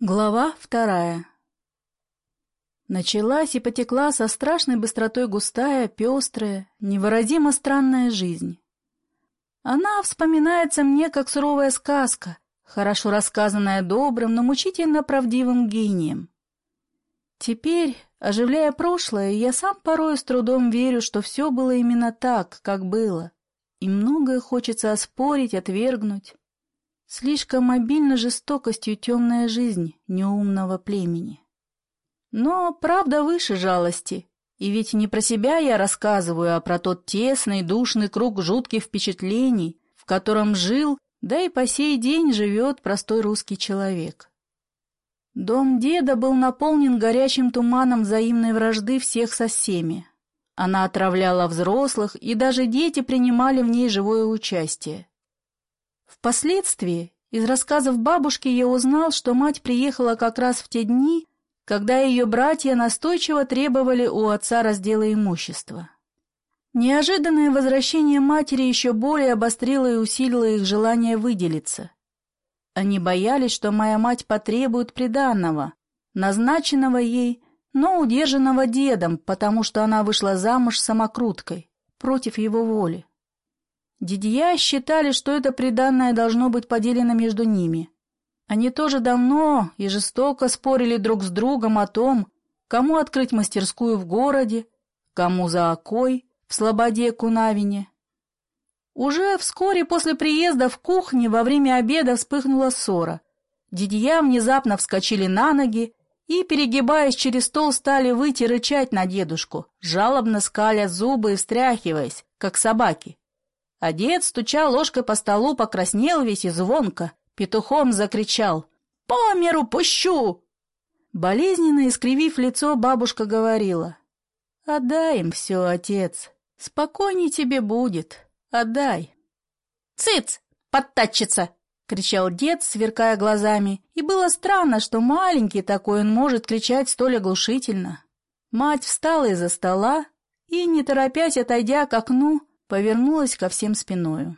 Глава вторая Началась и потекла со страшной быстротой густая, пестрая, невыразимо странная жизнь. Она вспоминается мне как суровая сказка, хорошо рассказанная добрым, но мучительно правдивым гением. Теперь, оживляя прошлое, я сам порой с трудом верю, что все было именно так, как было, и многое хочется оспорить, отвергнуть. Слишком обильна жестокостью темная жизнь неумного племени. Но правда выше жалости, и ведь не про себя я рассказываю, а про тот тесный, душный круг жутких впечатлений, в котором жил, да и по сей день живет простой русский человек. Дом деда был наполнен горячим туманом взаимной вражды всех со всеми. Она отравляла взрослых, и даже дети принимали в ней живое участие. Впоследствии из рассказов бабушки я узнал, что мать приехала как раз в те дни, когда ее братья настойчиво требовали у отца раздела имущества. Неожиданное возвращение матери еще более обострило и усилило их желание выделиться. Они боялись, что моя мать потребует приданного, назначенного ей, но удержанного дедом, потому что она вышла замуж самокруткой, против его воли. Дидья считали, что это приданное должно быть поделено между ними. Они тоже давно и жестоко спорили друг с другом о том, кому открыть мастерскую в городе, кому за окой, в Слободе Кунавине. Уже вскоре после приезда в кухне во время обеда вспыхнула ссора. Дидья внезапно вскочили на ноги и, перегибаясь через стол, стали выйти рычать на дедушку, жалобно скаля зубы и встряхиваясь, как собаки. А дед, стуча ложкой по столу, покраснел весь и звонко, петухом закричал «По миру пущу!» Болезненно искривив лицо, бабушка говорила «Отдай им все, отец, спокойней тебе будет, отдай». «Цыц, подтачится!» — кричал дед, сверкая глазами, и было странно, что маленький такой он может кричать столь оглушительно. Мать встала из-за стола и, не торопясь, отойдя к окну, повернулась ко всем спиною.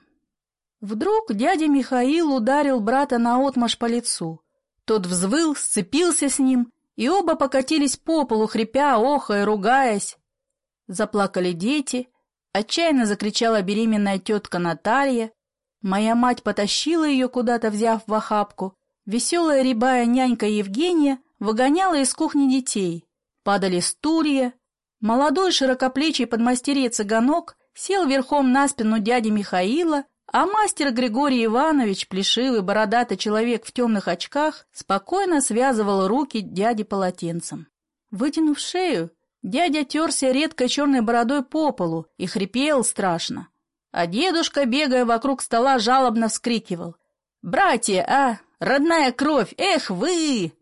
Вдруг дядя Михаил ударил брата наотмашь по лицу. Тот взвыл, сцепился с ним, и оба покатились по полу, хрипя, охая, ругаясь. Заплакали дети, отчаянно закричала беременная тетка Наталья. Моя мать потащила ее куда-то, взяв в охапку. Веселая рябая нянька Евгения выгоняла из кухни детей. Падали стулья. Молодой широкоплечий подмастерье цыганок сел верхом на спину дяди Михаила, а мастер Григорий Иванович, плешивый бородатый человек в темных очках, спокойно связывал руки дяди полотенцем. Вытянув шею, дядя терся редкой черной бородой по полу и хрипел страшно. А дедушка, бегая вокруг стола, жалобно вскрикивал. «Братья, а! Родная кровь! Эх вы!»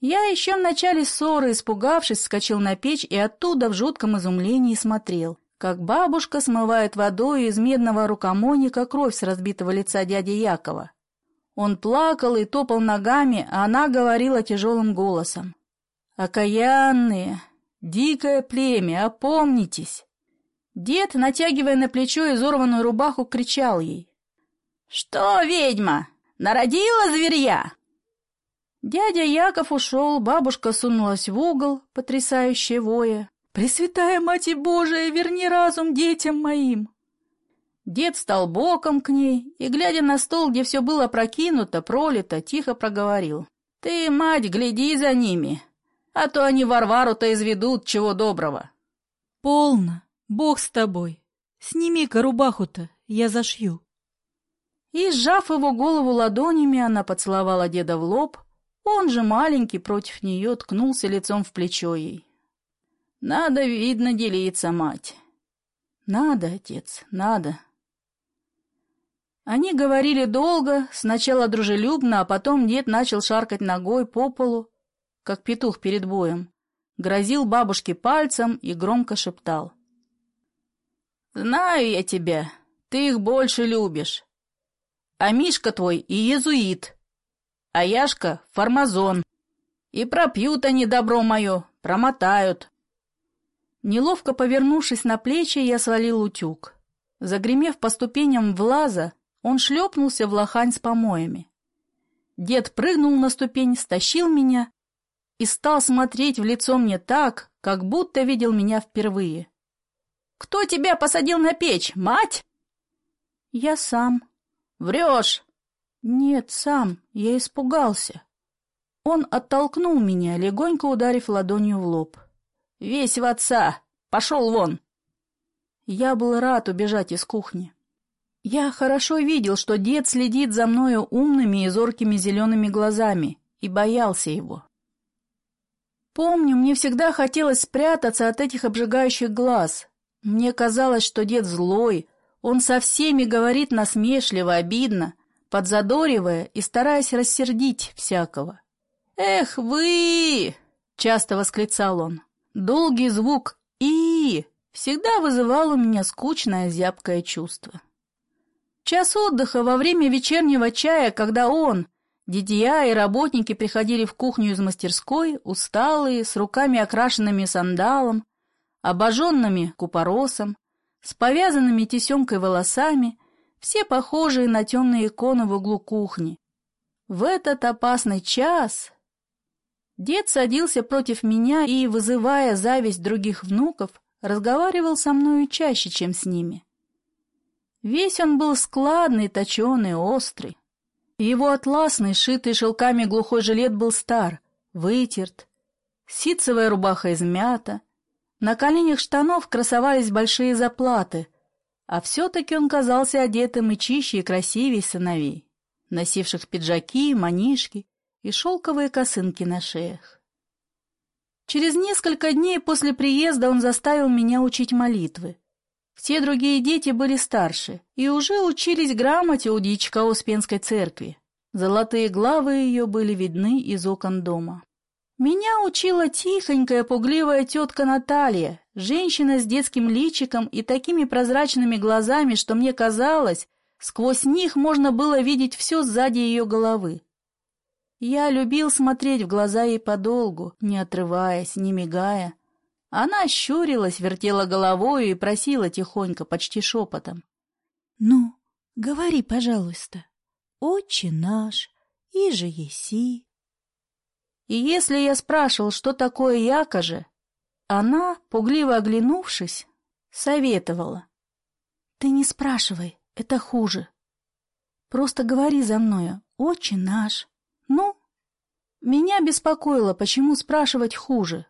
Я еще в начале ссоры, испугавшись, вскочил на печь и оттуда в жутком изумлении смотрел, как бабушка смывает водой из медного рукомойника кровь с разбитого лица дяди Якова. Он плакал и топал ногами, а она говорила тяжелым голосом. «Окаянные! Дикое племя! Опомнитесь!» Дед, натягивая на плечо изорванную рубаху, кричал ей. «Что, ведьма, народила зверья?» Дядя Яков ушел, бабушка сунулась в угол, потрясающая воя. «Пресвятая Мать Божия, верни разум детям моим!» Дед стал боком к ней и, глядя на стол, где все было прокинуто, пролито, тихо проговорил. «Ты, мать, гляди за ними, а то они Варвару-то изведут, чего доброго». «Полно, Бог с тобой. Сними-ка рубаху-то, я зашью». И, сжав его голову ладонями, она поцеловала деда в лоб, он же маленький против нее ткнулся лицом в плечо ей. Надо, видно, делиться, мать. Надо, отец, надо. Они говорили долго, сначала дружелюбно, а потом дед начал шаркать ногой по полу, как петух перед боем, грозил бабушке пальцем и громко шептал. «Знаю я тебя, ты их больше любишь. А Мишка твой и езуит, а Яшка — фармазон. И пропьют они добро мое, промотают, Неловко повернувшись на плечи, я свалил утюг. Загремев по ступеням в лаза, он шлепнулся в лохань с помоями. Дед прыгнул на ступень, стащил меня и стал смотреть в лицо мне так, как будто видел меня впервые. «Кто тебя посадил на печь, мать?» «Я сам». «Врешь!» «Нет, сам. Я испугался». Он оттолкнул меня, легонько ударив ладонью в лоб. «Весь в отца! Пошел вон!» Я был рад убежать из кухни. Я хорошо видел, что дед следит за мною умными и зоркими зелеными глазами, и боялся его. Помню, мне всегда хотелось спрятаться от этих обжигающих глаз. Мне казалось, что дед злой, он со всеми говорит насмешливо, обидно, подзадоривая и стараясь рассердить всякого. «Эх вы!» — часто восклицал он. Долгий звук «и» всегда вызывал у меня скучное зябкое чувство. Час отдыха во время вечернего чая, когда он, Дидья и работники приходили в кухню из мастерской, усталые, с руками окрашенными сандалом, обожженными купоросом, с повязанными тесемкой волосами, все похожие на темные иконы в углу кухни. В этот опасный час дед садился против меня и, вызывая зависть других внуков, разговаривал со мною чаще, чем с ними. Весь он был складный, точеный, острый. Его атласный, шитый шелками глухой жилет был стар, вытерт. Ситцевая рубаха измята. На коленях штанов красовались большие заплаты, а все-таки он казался одетым и чище, и красивее сыновей, носивших пиджаки, манишки и шелковые косынки на шеях. Через несколько дней после приезда он заставил меня учить молитвы. Все другие дети были старше и уже учились грамоте у дичка Успенской церкви. Золотые главы ее были видны из окон дома. Меня учила тихонькая, пугливая тетка Наталья, женщина с детским личиком и такими прозрачными глазами, что мне казалось, сквозь них можно было видеть все сзади ее головы. Я любил смотреть в глаза ей подолгу, не отрываясь, не мигая, она щурилась, вертела головой и просила тихонько, почти шепотом. — Ну, говори, пожалуйста. Отче наш, и же еси. И если я спрашивал, что такое якоже, она, пугливо оглянувшись, советовала. — Ты не спрашивай, это хуже. Просто говори за мною, отче наш. Ну, меня беспокоило, почему спрашивать хуже.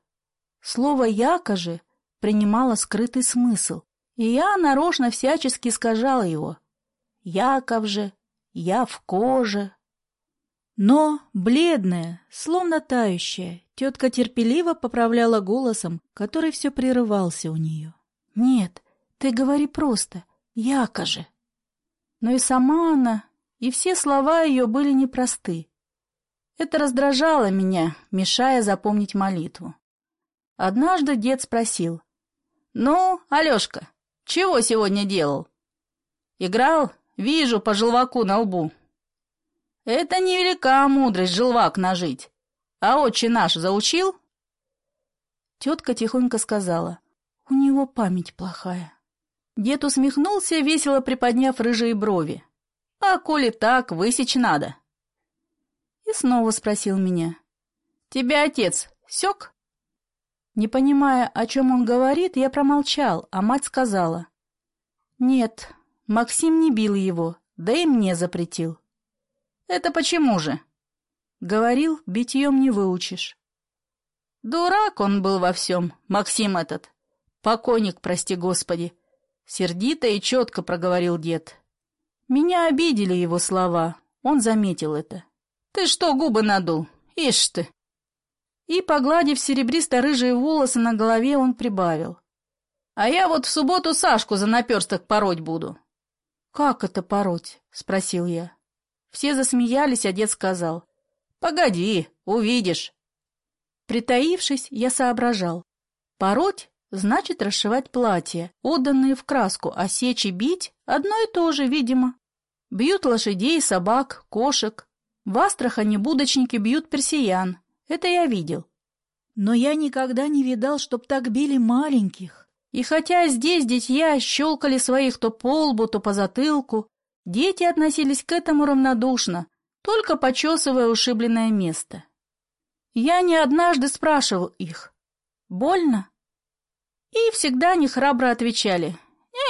Слово «якоже» принимало скрытый смысл, и я нарочно всячески искажала его. Яков же, я в коже. Но, бледная, словно тающая, тетка терпеливо поправляла голосом, который все прерывался у нее. «Нет, ты говори просто, якоже». Но и сама она, и все слова ее были непросты. Это раздражало меня, мешая запомнить молитву. Однажды дед спросил. «Ну, Алешка, чего сегодня делал?» «Играл? Вижу по желваку на лбу». «Это невелика мудрость желвак нажить. А отче наш заучил?» Тетка тихонько сказала. «У него память плохая». Дед усмехнулся, весело приподняв рыжие брови. «А коли так, высечь надо». И снова спросил меня. «Тебя отец сёк?» Не понимая, о чем он говорит, я промолчал, а мать сказала. «Нет, Максим не бил его, да и мне запретил». «Это почему же?» Говорил, битьем не выучишь. Дурак он был во всем, Максим этот. Покойник, прости господи. Сердито и четко проговорил дед. Меня обидели его слова, он заметил это. Ты что губы надул? Ишь ты! И, погладив серебристо-рыжие волосы на голове, он прибавил. «А я вот в субботу Сашку за наперсток пороть буду». «Как это пороть?» — спросил я. Все засмеялись, а дед сказал. «Погоди, увидишь». Притаившись, я соображал. Пороть значит расшивать платья, отданные в краску, а сечь и бить — одно и то же, видимо. Бьют лошадей, собак, кошек. В Астрахани будочники бьют персиян, это я видел. Но я никогда не видал, чтоб так били маленьких. И хотя здесь детья щелкали своих то по лбу, то по затылку, дети относились к этому равнодушно, только почесывая ушибленное место. Я не однажды спрашивал их, больно? И всегда они храбро отвечали,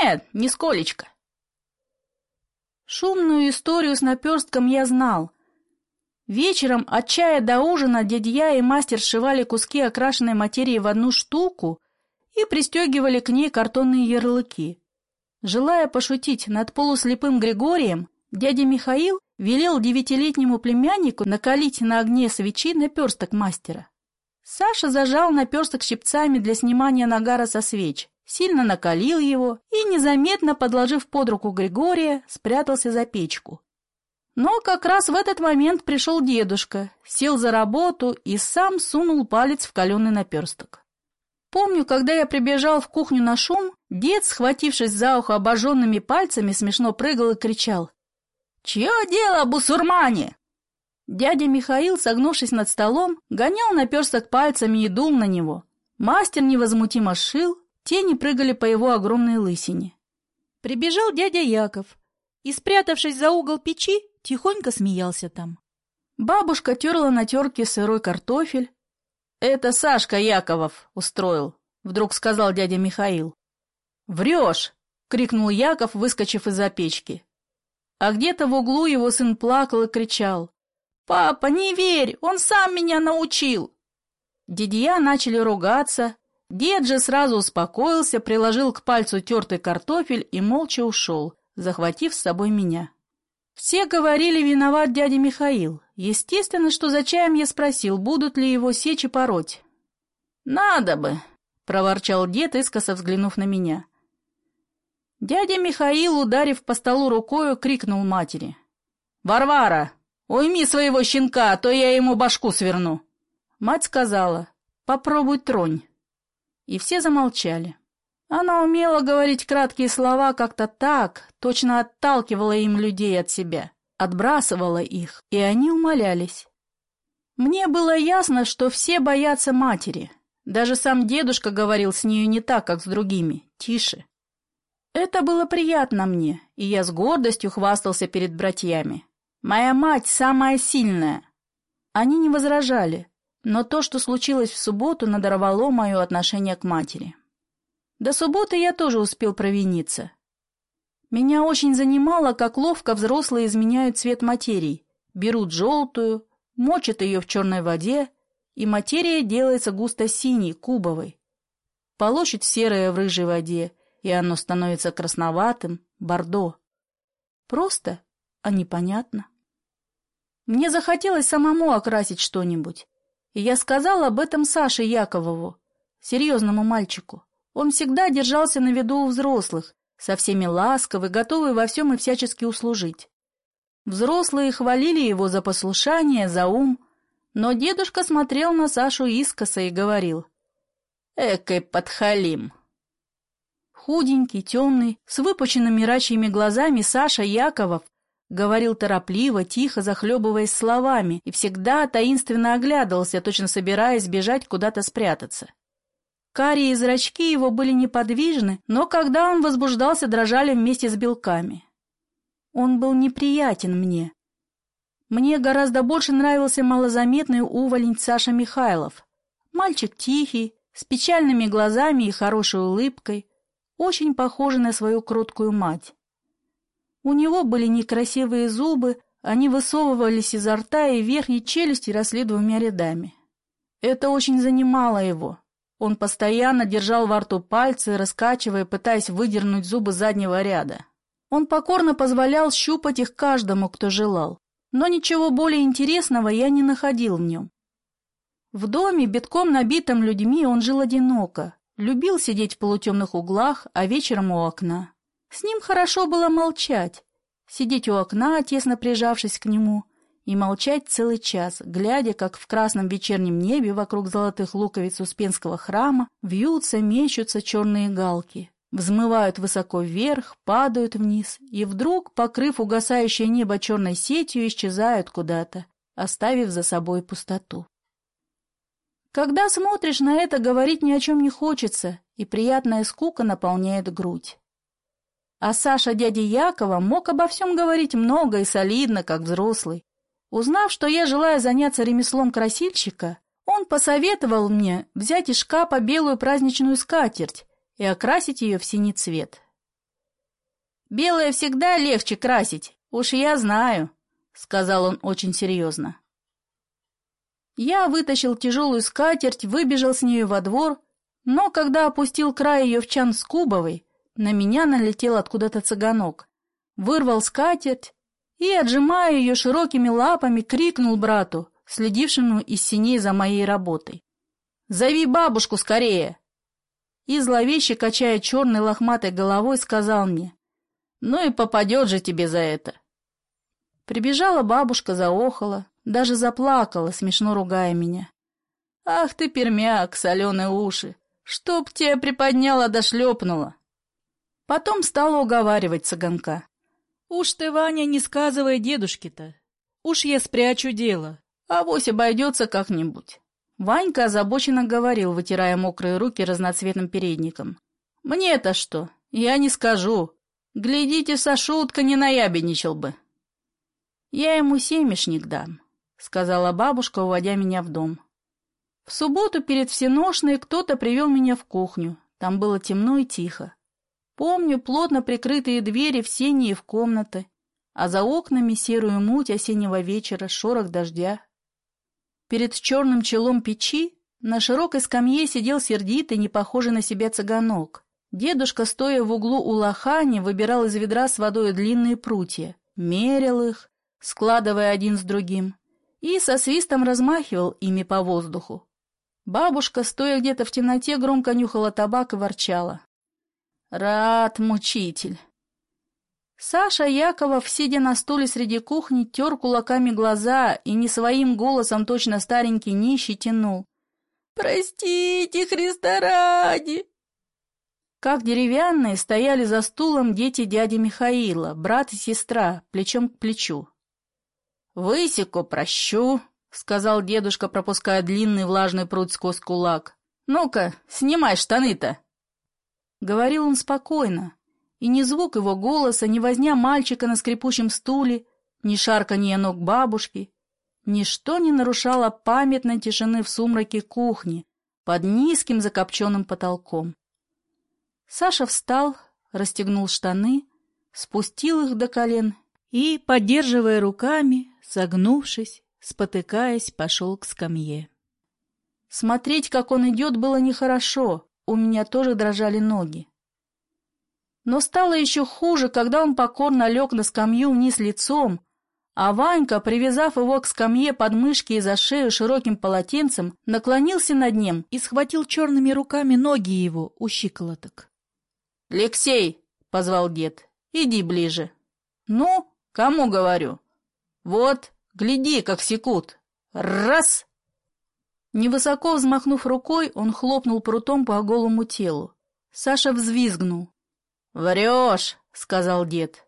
нет, нисколечко. Шумную историю с наперстком я знал. Вечером от чая до ужина дядья и мастер сшивали куски окрашенной материи в одну штуку и пристегивали к ней картонные ярлыки. Желая пошутить над полуслепым Григорием, дядя Михаил велел девятилетнему племяннику накалить на огне свечи наперсток мастера. Саша зажал наперсток щипцами для снимания нагара со свеч сильно накалил его и, незаметно подложив под руку Григория, спрятался за печку. Но как раз в этот момент пришел дедушка, сел за работу и сам сунул палец в каленый наперсток. Помню, когда я прибежал в кухню на шум, дед, схватившись за ухо обожженными пальцами, смешно прыгал и кричал. «Чье дело, бусурмане?» Дядя Михаил, согнувшись над столом, гонял наперсток пальцами и дул на него. Мастер невозмутимо шил, Тени прыгали по его огромной лысине. Прибежал дядя Яков и, спрятавшись за угол печи, тихонько смеялся там. Бабушка терла на терке сырой картофель. «Это Сашка Яковов устроил», — вдруг сказал дядя Михаил. «Врешь!» — крикнул Яков, выскочив из-за печки. А где-то в углу его сын плакал и кричал. «Папа, не верь, он сам меня научил!» Дядья начали ругаться, Дед же сразу успокоился, приложил к пальцу тертый картофель и молча ушел, захватив с собой меня. Все говорили, виноват дядя Михаил. Естественно, что за чаем я спросил, будут ли его сечь и пороть. «Надо бы», — проворчал дед, искоса взглянув на меня. Дядя Михаил, ударив по столу рукою, крикнул матери. «Варвара, уйми своего щенка, а то я ему башку сверну». Мать сказала, «Попробуй тронь» и все замолчали. Она умела говорить краткие слова как-то так, точно отталкивала им людей от себя, отбрасывала их, и они умолялись. Мне было ясно, что все боятся матери. Даже сам дедушка говорил с нею не так, как с другими, тише. Это было приятно мне, и я с гордостью хвастался перед братьями. Моя мать самая сильная. Они не возражали, но то, что случилось в субботу, надорвало мое отношение к матери. До субботы я тоже успел провиниться. Меня очень занимало, как ловко взрослые изменяют цвет материи. Берут желтую, мочат ее в черной воде, и материя делается густо-синей, кубовой. Полощут серое в рыжей воде, и оно становится красноватым, бордо. Просто, а непонятно. Мне захотелось самому окрасить что-нибудь. И я сказал об этом Саше Яковову, серьезному мальчику. Он всегда держался на виду у взрослых, со всеми ласковый, готовый во всем и всячески услужить. Взрослые хвалили его за послушание, за ум, но дедушка смотрел на Сашу искоса и говорил «Экой подхалим». Худенький, темный, с выпученными рачьими глазами Саша Яковов Говорил торопливо, тихо, захлебываясь словами, и всегда таинственно оглядывался, точно собираясь бежать куда-то спрятаться. Карие зрачки его были неподвижны, но когда он возбуждался, дрожали вместе с белками. Он был неприятен мне. Мне гораздо больше нравился малозаметный уволень Саша Михайлов. Мальчик тихий, с печальными глазами и хорошей улыбкой, очень похожий на свою кроткую мать. У него были некрасивые зубы, они высовывались изо рта, и верхней челюсти росли двумя рядами. Это очень занимало его. Он постоянно держал во рту пальцы, раскачивая, пытаясь выдернуть зубы заднего ряда. Он покорно позволял щупать их каждому, кто желал. Но ничего более интересного я не находил в нем. В доме, битком набитом людьми, он жил одиноко, любил сидеть в полутемных углах, а вечером у окна. С ним хорошо было молчать, сидеть у окна, тесно прижавшись к нему, и молчать целый час, глядя, как в красном вечернем небе вокруг золотых луковиц Успенского храма вьются, мечутся черные галки, взмывают высоко вверх, падают вниз, и вдруг, покрыв угасающее небо черной сетью, исчезают куда-то, оставив за собой пустоту. Когда смотришь на это, говорить ни о чем не хочется, и приятная скука наполняет грудь. А Саша дяди Якова мог обо всем говорить много и солидно, как взрослый. Узнав, что я желаю заняться ремеслом красильщика, он посоветовал мне взять из шкафа белую праздничную скатерть и окрасить ее в синий цвет. «Белое всегда легче красить, уж я знаю», — сказал он очень серьезно. Я вытащил тяжелую скатерть, выбежал с нею во двор, но когда опустил край ее в чан с кубовой, на меня налетел откуда-то цыганок, вырвал скатерть и, отжимая ее широкими лапами, крикнул брату, следившему из синей за моей работой. «Зови бабушку скорее!» И зловеще, качая черной лохматой головой, сказал мне, «Ну и попадет же тебе за это!» Прибежала бабушка, заохала, даже заплакала, смешно ругая меня. «Ах ты, пермяк, соленые уши! Чтоб тебя приподняла да шлепнула!» Потом стала уговаривать цыганка. «Уж ты, Ваня, не сказывай дедушке-то. Уж я спрячу дело. А вось обойдется как-нибудь». Ванька озабоченно говорил, вытирая мокрые руки разноцветным передником. «Мне-то что? Я не скажу. Глядите, Сашутка не наябедничал бы». «Я ему семешник дам», — сказала бабушка, уводя меня в дом. В субботу перед всеношной кто-то привел меня в кухню. Там было темно и тихо. Помню плотно прикрытые двери в сени в комнаты, а за окнами серую муть осеннего вечера, шорох дождя. Перед черным челом печи на широкой скамье сидел сердитый, не похожий на себя цыганок. Дедушка, стоя в углу у лохани, выбирал из ведра с водой длинные прутья, мерил их, складывая один с другим, и со свистом размахивал ими по воздуху. Бабушка, стоя где-то в темноте, громко нюхала табак и ворчала. Рад, мучитель. Саша Яковов, сидя на стуле среди кухни, тер кулаками глаза и не своим голосом, точно старенький нищий, тянул. «Простите, Христа ради!» Как деревянные стояли за стулом дети дяди Михаила, брат и сестра, плечом к плечу. «Высеку прощу», — сказал дедушка, пропуская длинный влажный пруд сквозь кулак. «Ну-ка, снимай штаны-то!» Говорил он спокойно, и ни звук его голоса, ни возня мальчика на скрипучем стуле, ни шарканье ног бабушки, ничто не нарушало памятной тишины в сумраке кухни под низким закопченным потолком. Саша встал, расстегнул штаны, спустил их до колен и, поддерживая руками, согнувшись, спотыкаясь, пошел к скамье. Смотреть, как он идет, было нехорошо, у меня тоже дрожали ноги. Но стало еще хуже, когда он покорно лег на скамью вниз лицом, а Ванька, привязав его к скамье под мышки и за шею широким полотенцем, наклонился над ним и схватил черными руками ноги его у щиколоток. «Алексей!» — позвал дед. «Иди ближе». «Ну, кому говорю?» «Вот, гляди, как секут. Раз!» Невысоко взмахнув рукой, он хлопнул прутом по голому телу. Саша взвизгнул. «Врешь!» — сказал дед.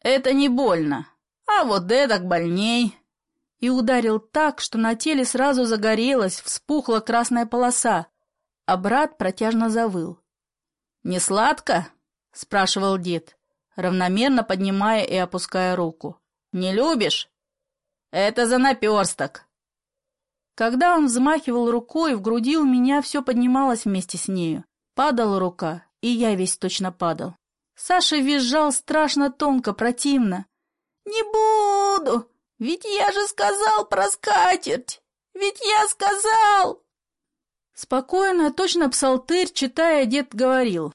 «Это не больно, а вот эдак больней!» И ударил так, что на теле сразу загорелась, вспухла красная полоса, а брат протяжно завыл. «Не сладко?» — спрашивал дед, равномерно поднимая и опуская руку. «Не любишь?» «Это за наперсток!» Когда он взмахивал рукой, в груди у меня все поднималось вместе с нею. Падала рука, и я весь точно падал. Саша визжал страшно тонко, противно. «Не буду! Ведь я же сказал про скатерть! Ведь я сказал!» Спокойно, точно псалтырь, читая, дед говорил.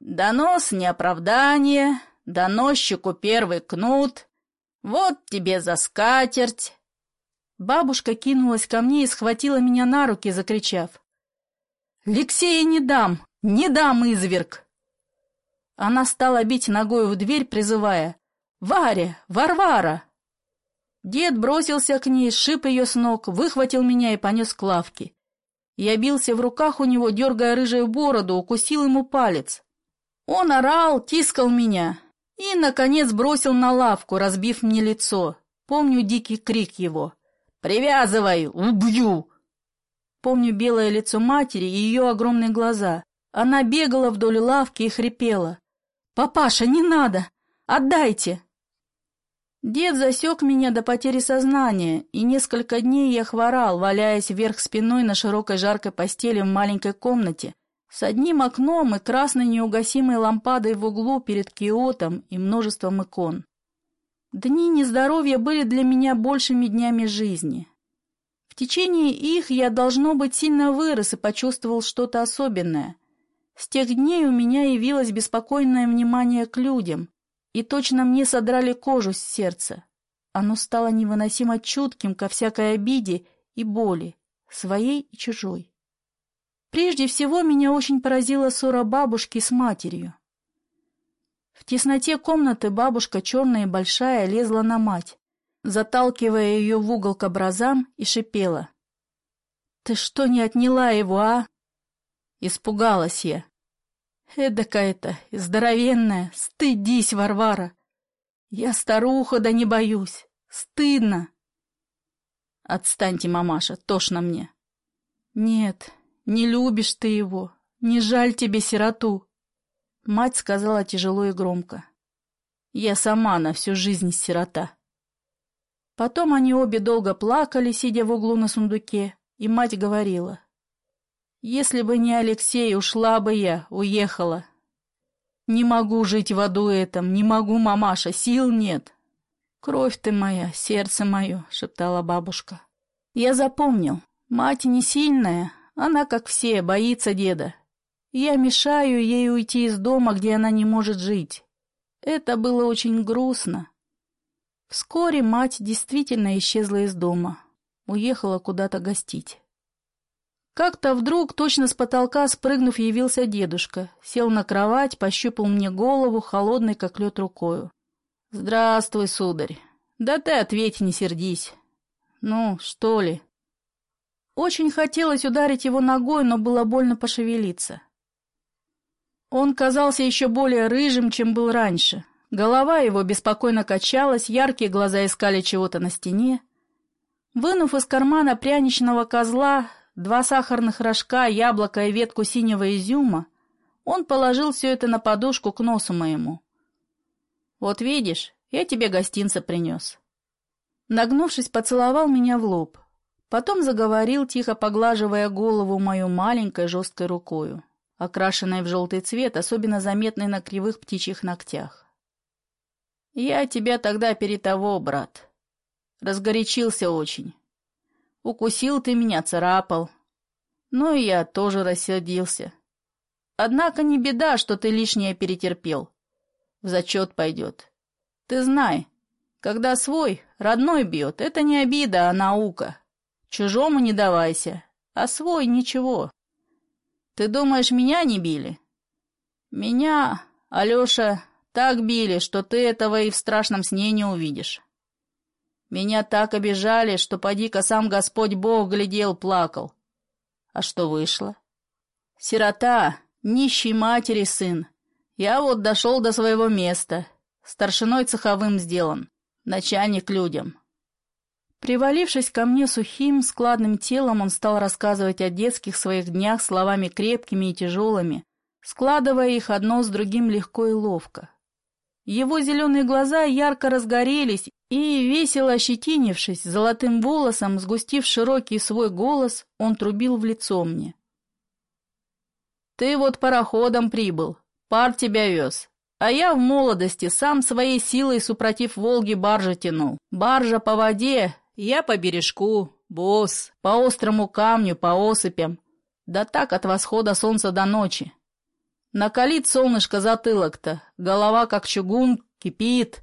«Донос не оправдание, доносчику первый кнут, вот тебе за скатерть, Бабушка кинулась ко мне и схватила меня на руки, закричав. «Алексея не дам! Не дам, изверг!» Она стала бить ногой в дверь, призывая «Варя! Варвара!» Дед бросился к ней, сшиб ее с ног, выхватил меня и понес к лавке. Я бился в руках у него, дергая рыжую бороду, укусил ему палец. Он орал, тискал меня и, наконец, бросил на лавку, разбив мне лицо. Помню дикий крик его. «Привязывай! Убью!» Помню белое лицо матери и ее огромные глаза. Она бегала вдоль лавки и хрипела. «Папаша, не надо! Отдайте!» Дед засек меня до потери сознания, и несколько дней я хворал, валяясь вверх спиной на широкой жаркой постели в маленькой комнате, с одним окном и красной неугасимой лампадой в углу перед киотом и множеством икон. Дни нездоровья были для меня большими днями жизни. В течение их я, должно быть, сильно вырос и почувствовал что-то особенное. С тех дней у меня явилось беспокойное внимание к людям, и точно мне содрали кожу с сердца. Оно стало невыносимо чутким ко всякой обиде и боли, своей и чужой. Прежде всего меня очень поразила ссора бабушки с матерью. В тесноте комнаты бабушка, черная и большая, лезла на мать, заталкивая ее в угол к образам и шипела. «Ты что не отняла его, а?» Испугалась я. Эдакая-то, здоровенная, стыдись, Варвара. Я старуха, да не боюсь. Стыдно. Отстаньте, мамаша, тошно мне. Нет, не любишь ты его, не жаль тебе сироту. Мать сказала тяжело и громко. Я сама на всю жизнь сирота. Потом они обе долго плакали, сидя в углу на сундуке, и мать говорила. Если бы не Алексей, ушла бы я, уехала. Не могу жить в аду этом, не могу, мамаша, сил нет. Кровь ты моя, сердце мое, шептала бабушка. Я запомнил, мать не сильная, она, как все, боится деда. Я мешаю ей уйти из дома, где она не может жить. Это было очень грустно. Вскоре мать действительно исчезла из дома, уехала куда-то гостить. Как-то вдруг, точно с потолка спрыгнув, явился дедушка. Сел на кровать, пощупал мне голову, холодной, как лед, рукою. «Здравствуй, сударь. Да ты ответь, не сердись. Ну, что ли?» Очень хотелось ударить его ногой, но было больно пошевелиться. Он казался еще более рыжим, чем был раньше. Голова его беспокойно качалась, яркие глаза искали чего-то на стене. Вынув из кармана пряничного козла, два сахарных рожка, яблоко и ветку синего изюма, он положил все это на подушку к носу моему. «Вот видишь, я тебе гостинца принес». Нагнувшись, поцеловал меня в лоб. Потом заговорил, тихо поглаживая голову мою маленькой жесткой рукою, окрашенной в желтый цвет, особенно заметной на кривых птичьих ногтях. «Я тебя тогда перед брат. Разгорячился очень. Укусил ты меня, царапал. Ну и я тоже рассердился. Однако не беда, что ты лишнее перетерпел. В зачет пойдет. Ты знай, когда свой, родной бьет, это не обида, а наука. Чужому не давайся, а свой ничего. Ты думаешь, меня не били? Меня, Алеша, так били, что ты этого и в страшном сне не увидишь. Меня так обижали, что поди-ка сам Господь Бог глядел, плакал. А что вышло? Сирота, нищий матери сын. Я вот дошел до своего места. Старшиной цеховым сделан. Начальник людям. Привалившись ко мне сухим, складным телом, он стал рассказывать о детских своих днях словами крепкими и тяжелыми, складывая их одно с другим легко и ловко. Его зеленые глаза ярко разгорелись, и, весело ощетинившись, золотым волосом, сгустив широкий свой голос, он трубил в лицо мне. «Ты вот пароходом прибыл, пар тебя вез, а я в молодости сам своей силой, супротив Волги, баржа тянул. Баржа по воде, я по бережку, босс, по острому камню, по осыпям. Да так от восхода солнца до ночи. Накалит солнышко затылок-то, голова как чугун, кипит.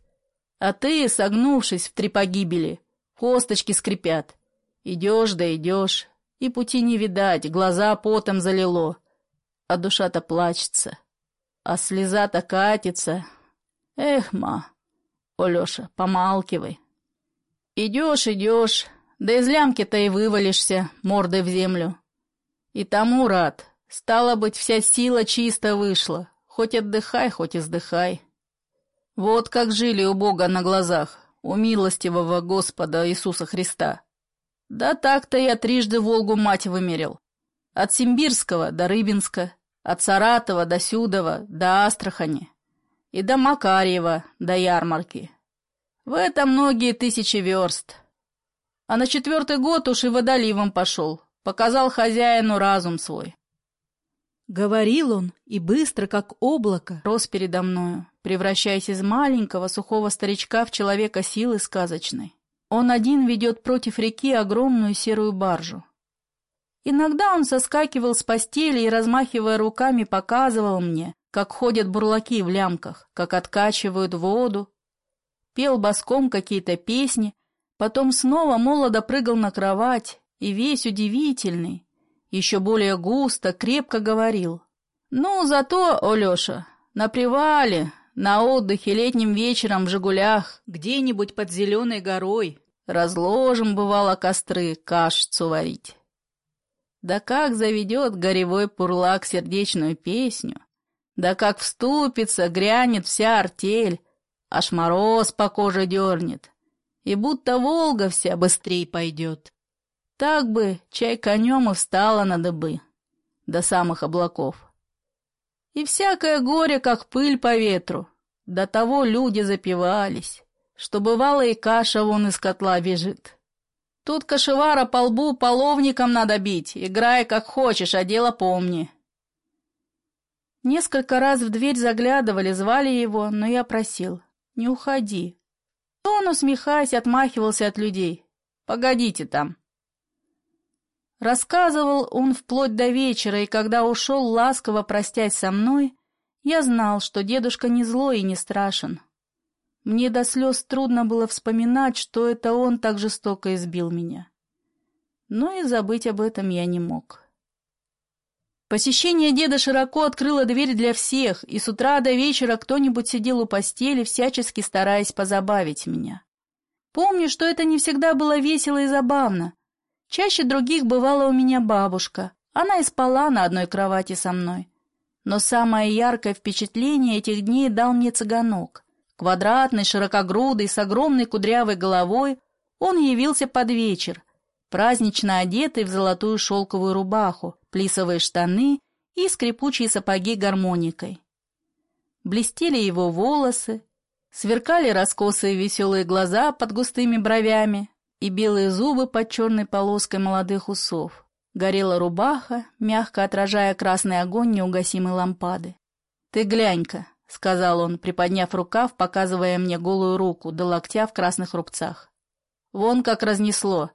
А ты, согнувшись в три погибели, косточки скрипят. Идешь да идешь, и пути не видать, глаза потом залило. А душа-то плачется, а слеза-то катится. Эх, ма, Олеша, помалкивай. Идешь, идешь, да из лямки-то и вывалишься мордой в землю. И тому рад, Стало быть, вся сила чисто вышла. Хоть отдыхай, хоть издыхай. Вот как жили у Бога на глазах, у милостивого Господа Иисуса Христа. Да так-то я трижды Волгу мать вымерил. От Симбирского до Рыбинска, от Саратова до Сюдова, до Астрахани и до Макарьева, до Ярмарки. В этом многие тысячи верст. А на четвертый год уж и водоливом пошел, показал хозяину разум свой. Говорил он, и быстро, как облако, рос передо мною, превращаясь из маленького сухого старичка в человека силы сказочной. Он один ведет против реки огромную серую баржу. Иногда он соскакивал с постели и, размахивая руками, показывал мне, как ходят бурлаки в лямках, как откачивают воду. Пел боском какие-то песни, потом снова молодо прыгал на кровать и весь удивительный, еще более густо, крепко говорил. «Ну, зато, Олеша, на привале, на отдыхе летним вечером в «Жигулях», где-нибудь под зеленой горой, разложим, бывало, костры, кашицу варить. Да как заведет горевой пурлак сердечную песню, да как вступится, грянет вся артель, аж мороз по коже дернет, и будто Волга вся быстрей пойдет. Так бы чай конем и встала на дыбы до самых облаков. И всякое горе, как пыль по ветру, до того люди запивались, что бывало и каша вон из котла бежит. Тут кошевара по лбу половником надо бить, играй как хочешь, а дело помни. Несколько раз в дверь заглядывали, звали его, но я просил, не уходи. Он, усмехаясь, отмахивался от людей. Погодите там. Рассказывал он вплоть до вечера, и когда ушел ласково простясь со мной, я знал, что дедушка не злой и не страшен. Мне до слез трудно было вспоминать, что это он так жестоко избил меня. Но и забыть об этом я не мог. Посещение деда широко открыло дверь для всех, и с утра до вечера кто-нибудь сидел у постели, всячески стараясь позабавить меня. Помню, что это не всегда было весело и забавно, Чаще других бывала у меня бабушка. Она и спала на одной кровати со мной. Но самое яркое впечатление этих дней дал мне цыганок. Квадратный, широкогрудый, с огромной кудрявой головой, он явился под вечер, празднично одетый в золотую шелковую рубаху, плисовые штаны и скрипучие сапоги гармоникой. Блестели его волосы, сверкали раскосые веселые глаза под густыми бровями, и белые зубы под черной полоской молодых усов. Горела рубаха, мягко отражая красный огонь неугасимой лампады. «Ты глянь-ка», — сказал он, приподняв рукав, показывая мне голую руку до локтя в красных рубцах. «Вон как разнесло.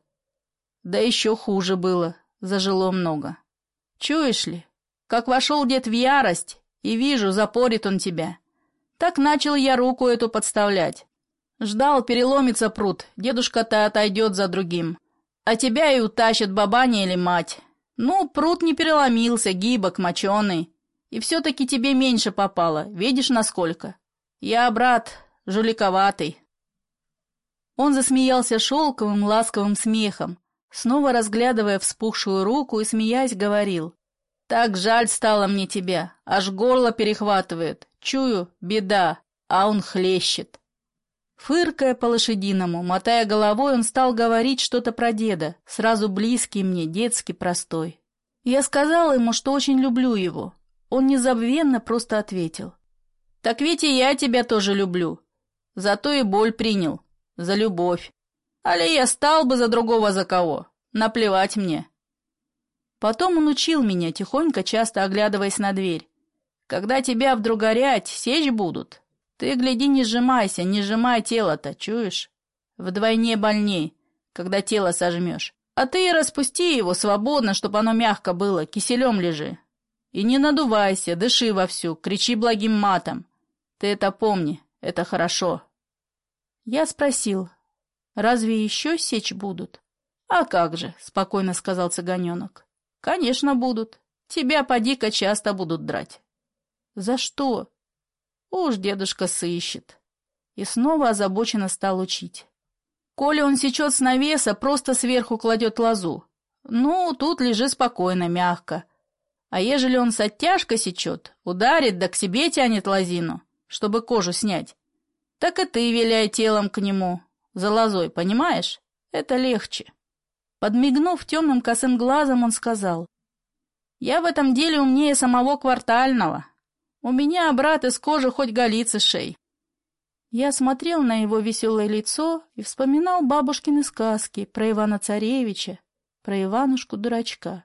Да еще хуже было, зажило много. Чуешь ли, как вошел дед в ярость, и вижу, запорит он тебя. Так начал я руку эту подставлять. Ждал, переломится пруд, дедушка-то отойдет за другим. А тебя и утащит бабаня или мать. Ну, пруд не переломился, гибок, моченый. И все-таки тебе меньше попало, видишь, насколько. Я, брат, жуликоватый. Он засмеялся шелковым, ласковым смехом, снова разглядывая вспухшую руку и, смеясь, говорил. «Так жаль стало мне тебя, аж горло перехватывает. Чую, беда, а он хлещет». Фыркая по-лошадиному, мотая головой, он стал говорить что-то про деда, сразу близкий мне, детский, простой. Я сказала ему, что очень люблю его. Он незабвенно просто ответил. «Так ведь и я тебя тоже люблю. Зато и боль принял. За любовь. Але я стал бы за другого за кого. Наплевать мне». Потом он учил меня, тихонько, часто оглядываясь на дверь. «Когда тебя вдруг горять, сечь будут, ты, гляди, не сжимайся, не сжимай тело-то, чуешь? Вдвойне больней, когда тело сожмешь. А ты распусти его свободно, чтобы оно мягко было, киселем лежи. И не надувайся, дыши вовсю, кричи благим матом. Ты это помни, это хорошо. Я спросил, разве еще сечь будут? А как же, спокойно сказал цыганенок. Конечно, будут. Тебя поди-ка часто будут драть. За что? Уж дедушка сыщет. И снова озабоченно стал учить. Коли он сечет с навеса, просто сверху кладет лозу. Ну, тут лежи спокойно, мягко. А ежели он с оттяжкой сечет, ударит, да к себе тянет лозину, чтобы кожу снять, так и ты виляй телом к нему, за лозой, понимаешь? Это легче. Подмигнув темным косым глазом, он сказал, «Я в этом деле умнее самого квартального. У меня, брат, из кожи хоть голицы шей. Я смотрел на его веселое лицо и вспоминал бабушкины сказки про Ивана-Царевича, про Иванушку-дурачка.